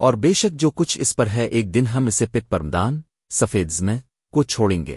اور بے شک جو کچھ اس پر ہے، ایک دن ہم اسے پت پرمدان سفید میں کو چھوڑیں گے۔